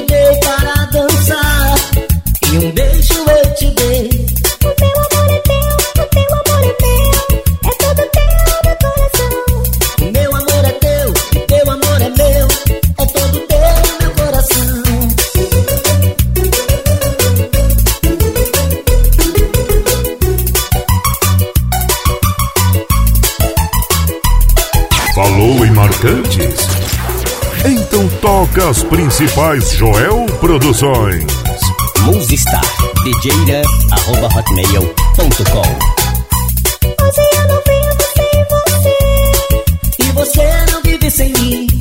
Te convidei para dançar e um beijo eu te dei. O teu amor é teu, o teu amor é meu, é todo teu meu coração. O meu amor é teu, o teu amor é meu, é todo teu meu coração. Falou em marcantes? Brasil toca as principais Joel Produções. Musistar, DJira, arroba hotmail.com Mas eu não vivo sem você. E você não vive sem mim.